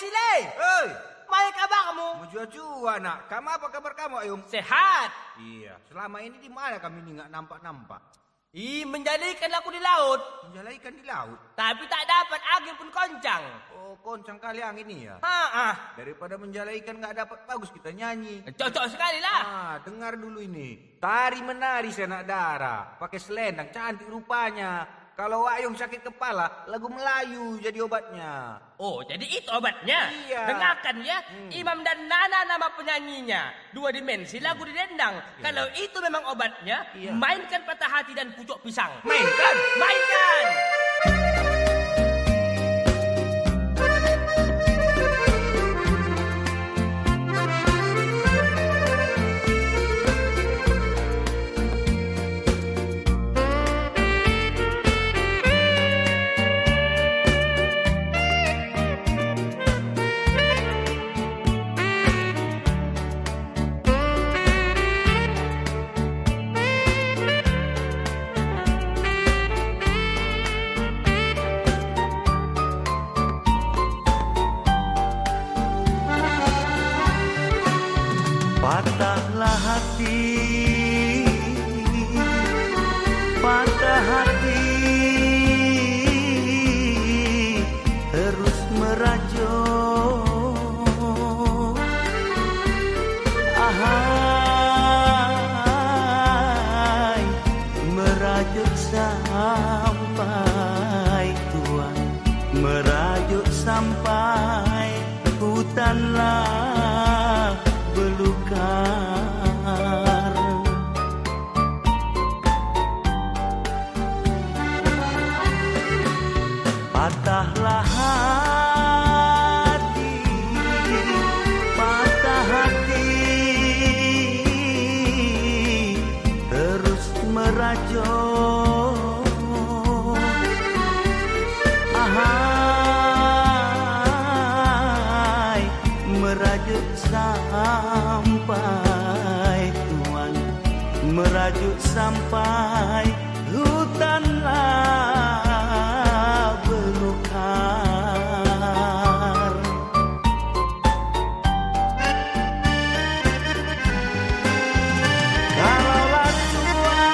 sile. Hei, Mai kabarmu? jua-jua nak. Kamu apa kabar kamu, Ayung? Sehat. Iya, selama ini di mana kami ini nggak nampak-nampak? Ih, menjadikan aku di laut. Menjala ikan di laut. Tapi tak dapat angin pun koncang. Oh, koncang kali angin ini ya. Ha ah. Daripada menjala ikan nggak dapat bagus kita nyanyi. Cocok sekali lah. Ah, dengar dulu ini. Tari menari senak darah. Pakai selendang, cantik rupanya. Kalau Ayung sakit kepala, lagu Melayu jadi obatnya. Oh, jadi itu obatnya? Iya. Dengarkan ya, Hmm. Imam dan Nana nama penyanyinya. Dua dimensi lagu didendang. Kalau itu memang obatnya, Iya. mainkan patah hati dan pucuk pisang. Mainkan. Mainkan! Belukar Ahai Merajuk sampai Tuhan Merajuk sampai hutanlah belukar. Kalaulah Tuhan,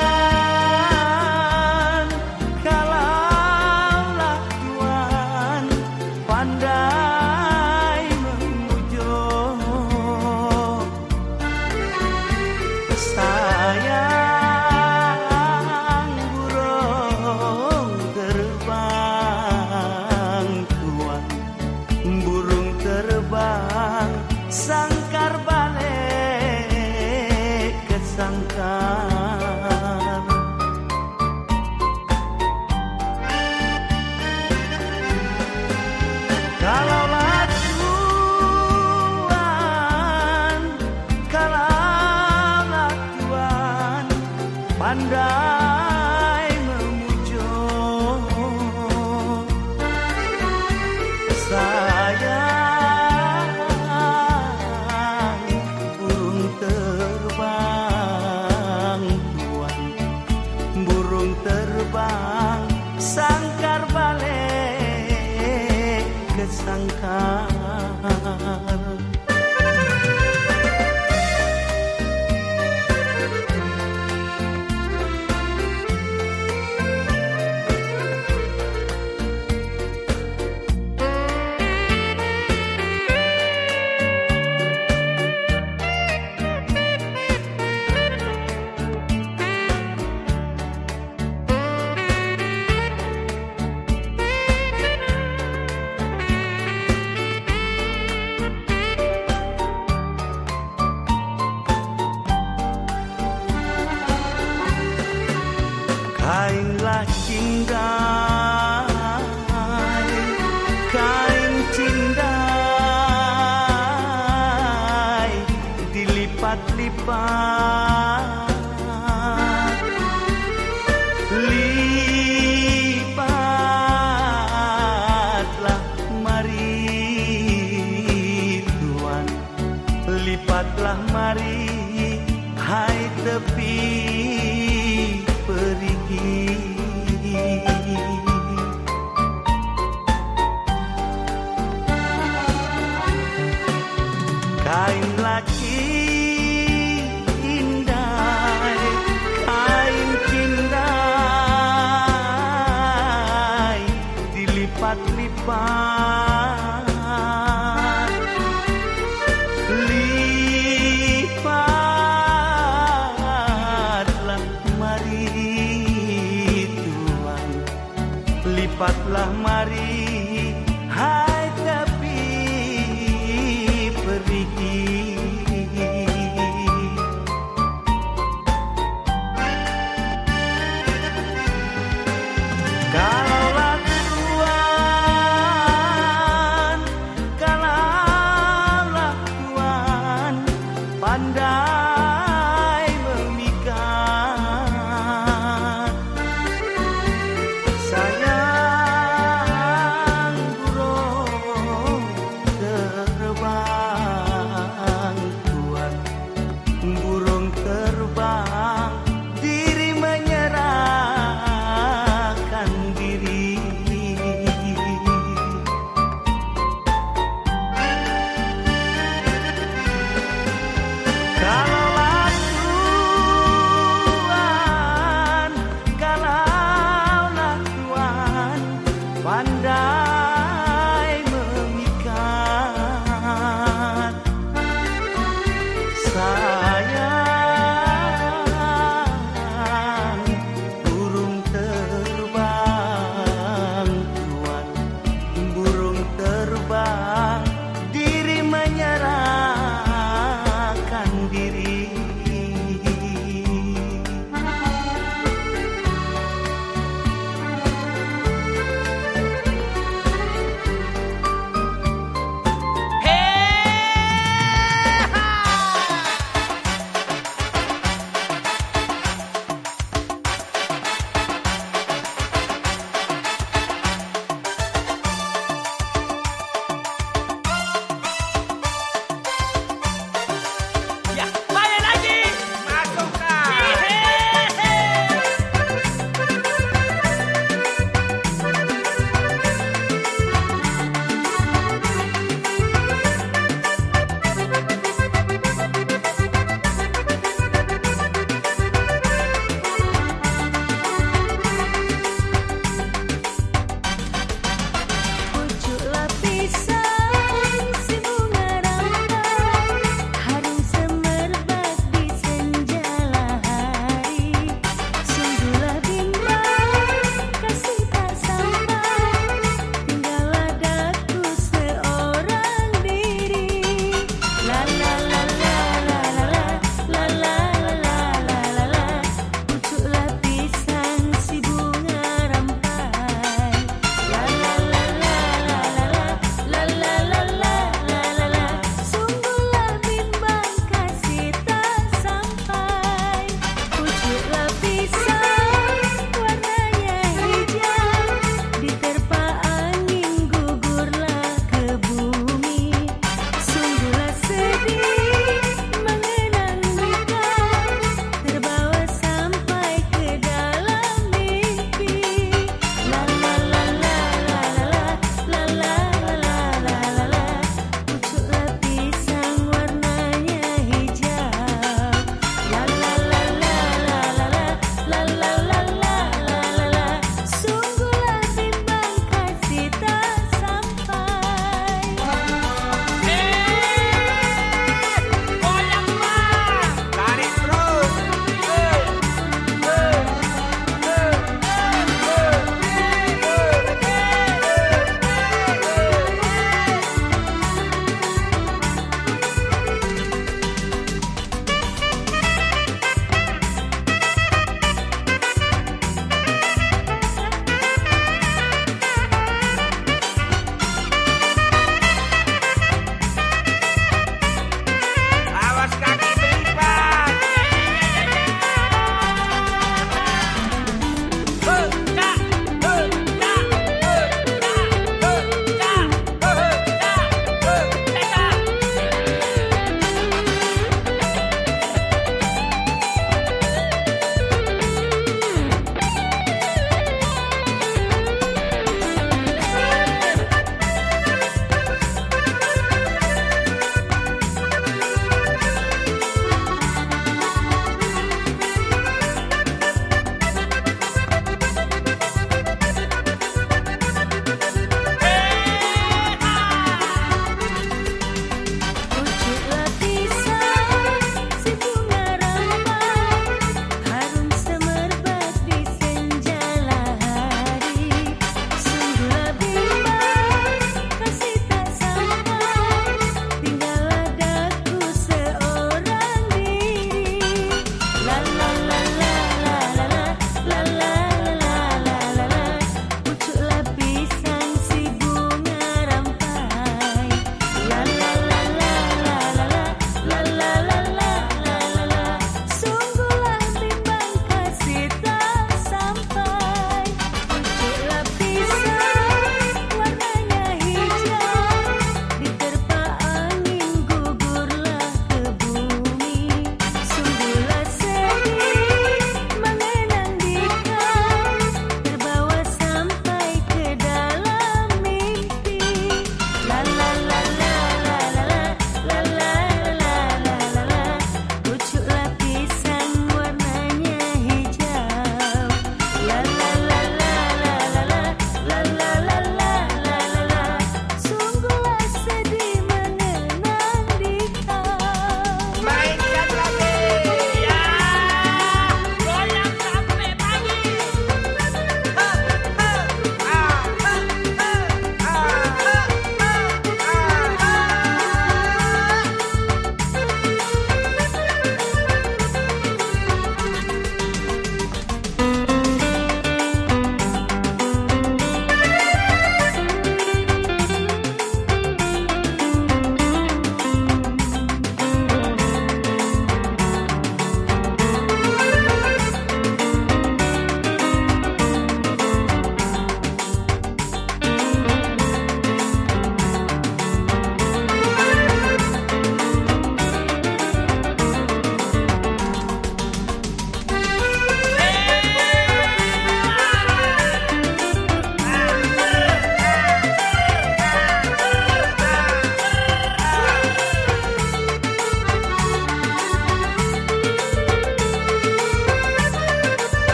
kalaulah Tuhan pandai terbang sangkar balik ke sangkar Dilipat-lipat Lipatlah mari Tuhan. Lipatlah mari Hai tepi perigi. Kain laki